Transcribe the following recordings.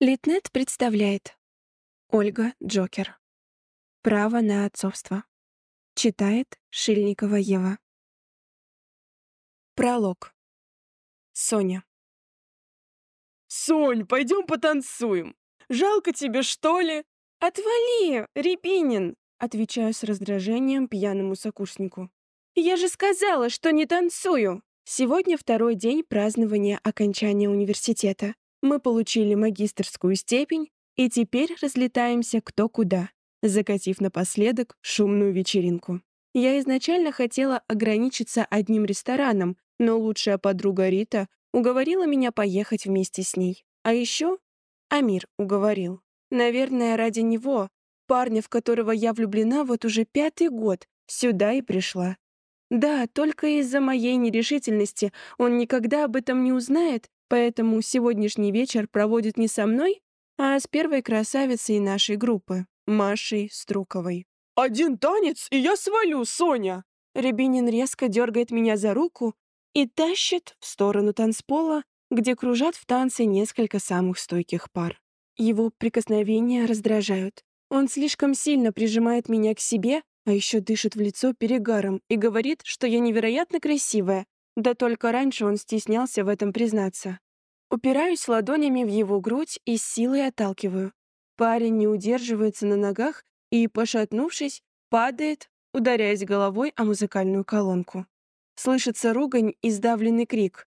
Литнет представляет Ольга Джокер. Право на отцовство. Читает Шильникова Ева. Пролог. Соня. «Сонь, пойдем потанцуем! Жалко тебе, что ли?» «Отвали, Рябинин!» — отвечаю с раздражением пьяному сокурснику. «Я же сказала, что не танцую!» Сегодня второй день празднования окончания университета. Мы получили магистрскую степень и теперь разлетаемся кто куда, закатив напоследок шумную вечеринку. Я изначально хотела ограничиться одним рестораном, но лучшая подруга Рита уговорила меня поехать вместе с ней. А еще Амир уговорил. Наверное, ради него, парня, в которого я влюблена вот уже пятый год, сюда и пришла. Да, только из-за моей нерешительности он никогда об этом не узнает, Поэтому сегодняшний вечер проводит не со мной, а с первой красавицей нашей группы, Машей Струковой. «Один танец, и я свалю, Соня!» Рябинин резко дергает меня за руку и тащит в сторону танцпола, где кружат в танце несколько самых стойких пар. Его прикосновения раздражают. Он слишком сильно прижимает меня к себе, а еще дышит в лицо перегаром и говорит, что я невероятно красивая, да только раньше он стеснялся в этом признаться. Упираюсь ладонями в его грудь и силой отталкиваю. Парень не удерживается на ногах и, пошатнувшись, падает, ударяясь головой о музыкальную колонку. Слышится ругань и сдавленный крик.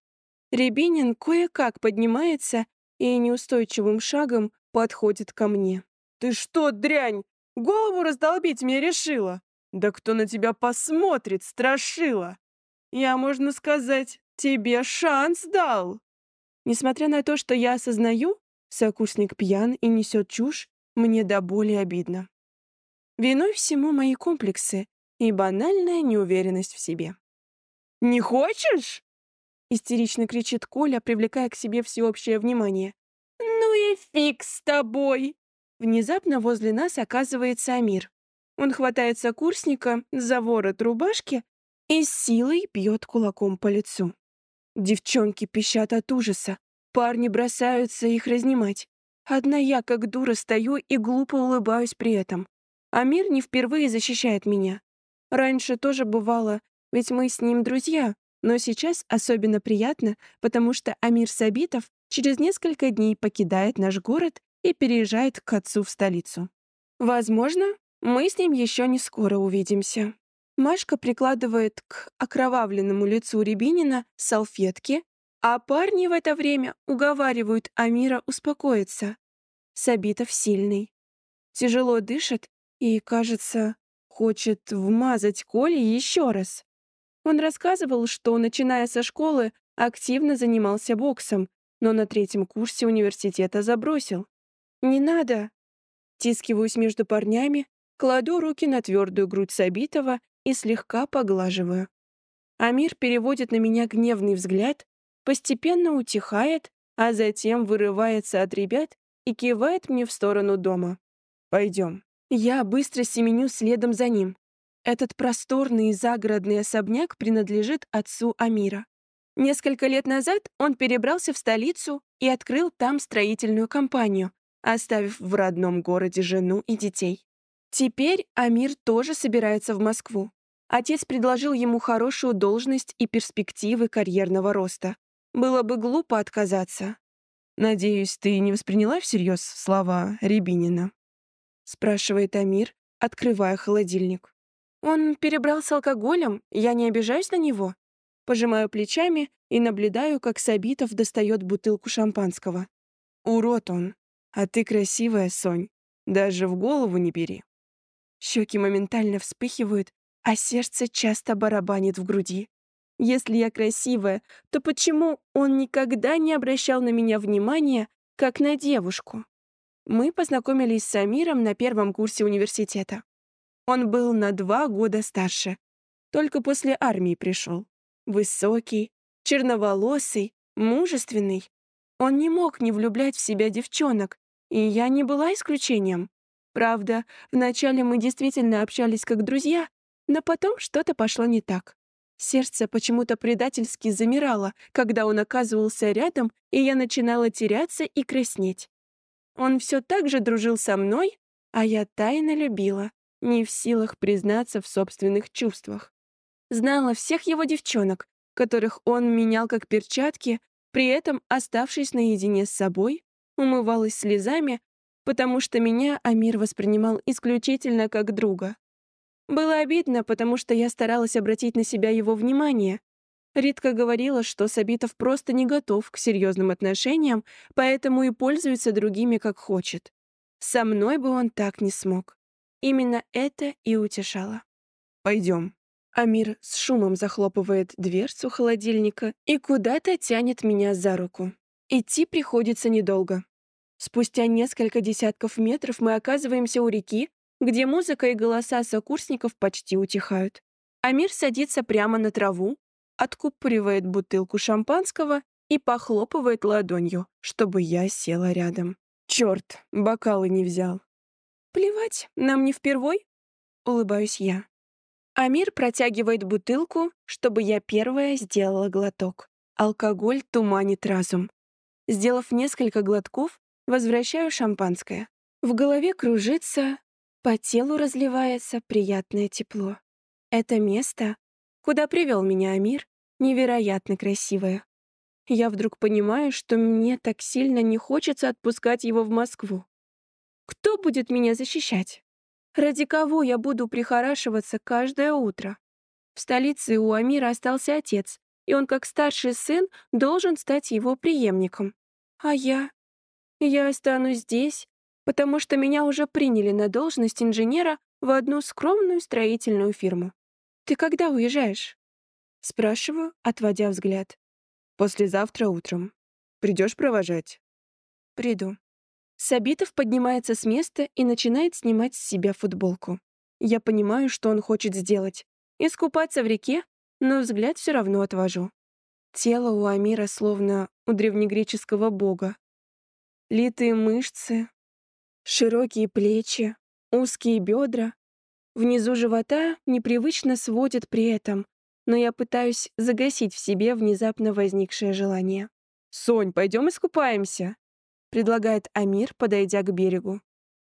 Рябинин кое-как поднимается и неустойчивым шагом подходит ко мне. «Ты что, дрянь, голову раздолбить мне решила? Да кто на тебя посмотрит, страшила!» Я, можно сказать, тебе шанс дал. Несмотря на то, что я осознаю, сокурсник пьян и несет чушь, мне до боли обидно. Виной всему мои комплексы и банальная неуверенность в себе. «Не хочешь?» — истерично кричит Коля, привлекая к себе всеобщее внимание. «Ну и фиг с тобой!» Внезапно возле нас оказывается Амир. Он хватает сокурсника за ворот рубашки и силой бьет кулаком по лицу. Девчонки пищат от ужаса, парни бросаются их разнимать. Одна я, как дура, стою и глупо улыбаюсь при этом. Амир не впервые защищает меня. Раньше тоже бывало, ведь мы с ним друзья, но сейчас особенно приятно, потому что Амир Сабитов через несколько дней покидает наш город и переезжает к отцу в столицу. Возможно, мы с ним еще не скоро увидимся. Машка прикладывает к окровавленному лицу Рябинина салфетки, а парни в это время уговаривают Амира успокоиться. Сабитов сильный. Тяжело дышит и, кажется, хочет вмазать Коле еще раз. Он рассказывал, что, начиная со школы, активно занимался боксом, но на третьем курсе университета забросил. «Не надо!» Тискиваюсь между парнями, кладу руки на твердую грудь Сабитова и слегка поглаживаю. Амир переводит на меня гневный взгляд, постепенно утихает, а затем вырывается от ребят и кивает мне в сторону дома. «Пойдем». Я быстро семеню следом за ним. Этот просторный загородный особняк принадлежит отцу Амира. Несколько лет назад он перебрался в столицу и открыл там строительную компанию, оставив в родном городе жену и детей. Теперь Амир тоже собирается в Москву. Отец предложил ему хорошую должность и перспективы карьерного роста. Было бы глупо отказаться. «Надеюсь, ты не восприняла всерьез слова Рябинина?» — спрашивает Амир, открывая холодильник. «Он перебрал с алкоголем, я не обижаюсь на него?» Пожимаю плечами и наблюдаю, как Сабитов достает бутылку шампанского. «Урод он, а ты красивая, Сонь, даже в голову не бери». Щеки моментально вспыхивают, а сердце часто барабанит в груди. Если я красивая, то почему он никогда не обращал на меня внимания, как на девушку? Мы познакомились с Амиром на первом курсе университета. Он был на два года старше. Только после армии пришел. Высокий, черноволосый, мужественный. Он не мог не влюблять в себя девчонок, и я не была исключением. Правда, вначале мы действительно общались как друзья, но потом что-то пошло не так. Сердце почему-то предательски замирало, когда он оказывался рядом, и я начинала теряться и краснеть. Он все так же дружил со мной, а я тайно любила, не в силах признаться в собственных чувствах. Знала всех его девчонок, которых он менял как перчатки, при этом, оставшись наедине с собой, умывалась слезами, потому что меня Амир воспринимал исключительно как друга. Было обидно, потому что я старалась обратить на себя его внимание. Ритка говорила, что Сабитов просто не готов к серьезным отношениям, поэтому и пользуется другими как хочет. Со мной бы он так не смог. Именно это и утешало. Пойдем. Амир с шумом захлопывает дверцу холодильника и куда-то тянет меня за руку. Идти приходится недолго. Спустя несколько десятков метров мы оказываемся у реки, где музыка и голоса сокурсников почти утихают. Амир садится прямо на траву, откупоривает бутылку шампанского и похлопывает ладонью, чтобы я села рядом. Черт, бокалы не взял. Плевать, нам не впервой. Улыбаюсь я. Амир протягивает бутылку, чтобы я первая сделала глоток. Алкоголь туманит разум. Сделав несколько глотков, возвращаю шампанское. В голове кружится, по телу разливается приятное тепло. Это место, куда привел меня Амир, невероятно красивое. Я вдруг понимаю, что мне так сильно не хочется отпускать его в Москву. Кто будет меня защищать? Ради кого я буду прихорашиваться каждое утро? В столице у Амира остался отец, и он, как старший сын, должен стать его преемником. А я? Я останусь здесь, потому что меня уже приняли на должность инженера в одну скромную строительную фирму. Ты когда уезжаешь? Спрашиваю, отводя взгляд. Послезавтра утром. Придешь провожать? Приду. Сабитов поднимается с места и начинает снимать с себя футболку. Я понимаю, что он хочет сделать. Искупаться в реке, но взгляд все равно отвожу. Тело у Амира словно у древнегреческого бога. Литые мышцы, широкие плечи, узкие бедра. Внизу живота непривычно сводит при этом, но я пытаюсь загасить в себе внезапно возникшее желание. «Сонь, пойдем искупаемся», предлагает Амир, подойдя к берегу.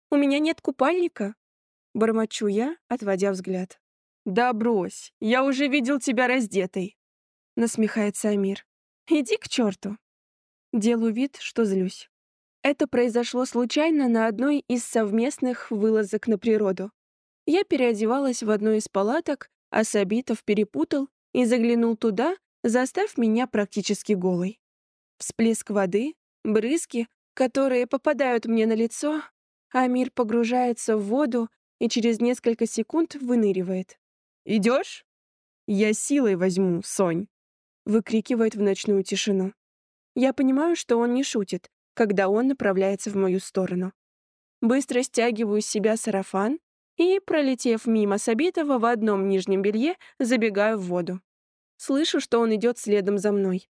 «У меня нет купальника», — бормочу я, отводя взгляд. «Да брось, я уже видел тебя раздетой», — насмехается Амир. «Иди к черту». Делаю вид, что злюсь. Это произошло случайно на одной из совместных вылазок на природу. Я переодевалась в одну из палаток, а Сабитов перепутал и заглянул туда, застав меня практически голой. Всплеск воды, брызги, которые попадают мне на лицо, а мир погружается в воду и через несколько секунд выныривает. «Идешь?» «Я силой возьму, Сонь!» выкрикивает в ночную тишину. Я понимаю, что он не шутит, когда он направляется в мою сторону. Быстро стягиваю с себя сарафан и, пролетев мимо Сабитова в одном нижнем белье, забегаю в воду. Слышу, что он идет следом за мной.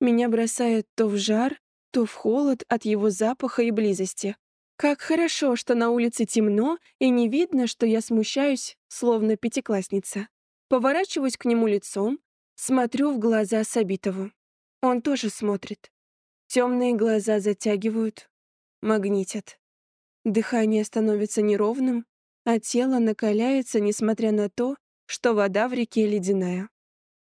Меня бросает то в жар, то в холод от его запаха и близости. Как хорошо, что на улице темно и не видно, что я смущаюсь, словно пятиклассница. Поворачиваюсь к нему лицом, смотрю в глаза Сабитову. Он тоже смотрит. Темные глаза затягивают, магнитят. Дыхание становится неровным, а тело накаляется, несмотря на то, что вода в реке ледяная.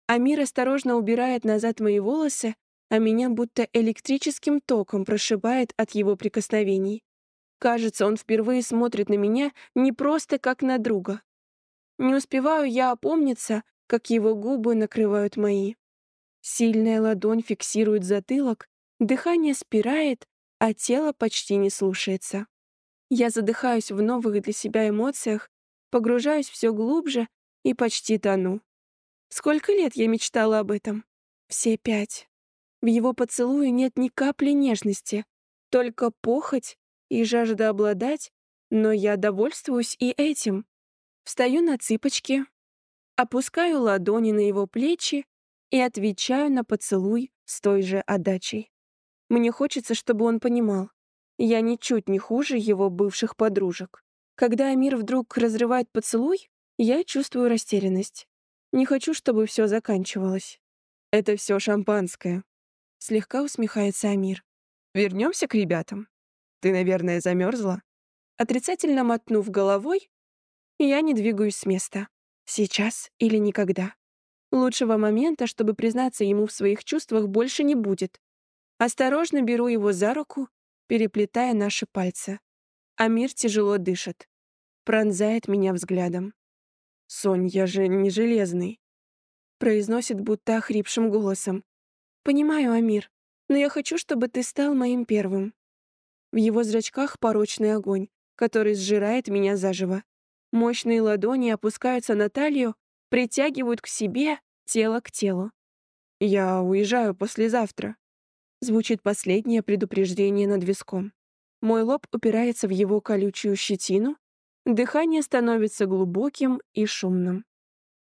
Амир осторожно убирает назад мои волосы, а меня будто электрическим током прошибает от его прикосновений. Кажется, он впервые смотрит на меня не просто как на друга. Не успеваю я опомниться, как его губы накрывают мои. Сильная ладонь фиксирует затылок, дыхание спирает, а тело почти не слушается. Я задыхаюсь в новых для себя эмоциях, погружаюсь все глубже и почти тону. Сколько лет я мечтала об этом? Все пять. В его поцелуе нет ни капли нежности, только похоть и жажда обладать, но я довольствуюсь и этим. Встаю на цыпочки, опускаю ладони на его плечи и отвечаю на поцелуй с той же отдачей. Мне хочется, чтобы он понимал. Я ничуть не хуже его бывших подружек. Когда Амир вдруг разрывает поцелуй, я чувствую растерянность. Не хочу, чтобы все заканчивалось. Это все шампанское. Слегка усмехается Амир. Вернемся к ребятам. Ты, наверное, замерзла? Отрицательно мотнув головой, я не двигаюсь с места. Сейчас или никогда. Лучшего момента, чтобы признаться ему в своих чувствах, больше не будет. Осторожно беру его за руку, переплетая наши пальцы. Амир тяжело дышит. Пронзает меня взглядом. «Сонь, я же не железный», — произносит будто охрипшим голосом. «Понимаю, Амир, но я хочу, чтобы ты стал моим первым». В его зрачках порочный огонь, который сжирает меня заживо. Мощные ладони опускаются на талию, притягивают к себе, тело к телу. «Я уезжаю послезавтра», — звучит последнее предупреждение над виском. Мой лоб упирается в его колючую щетину, дыхание становится глубоким и шумным.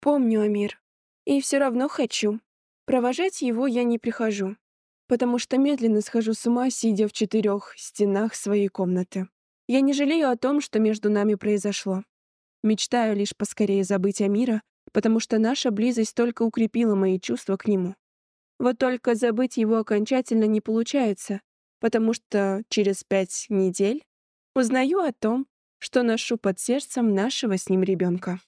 Помню, Амир, и все равно хочу. Провожать его я не прихожу, потому что медленно схожу с ума, сидя в четырех стенах своей комнаты. Я не жалею о том, что между нами произошло. Мечтаю лишь поскорее забыть Амира, потому что наша близость только укрепила мои чувства к нему. Вот только забыть его окончательно не получается, потому что через пять недель узнаю о том, что ношу под сердцем нашего с ним ребенка.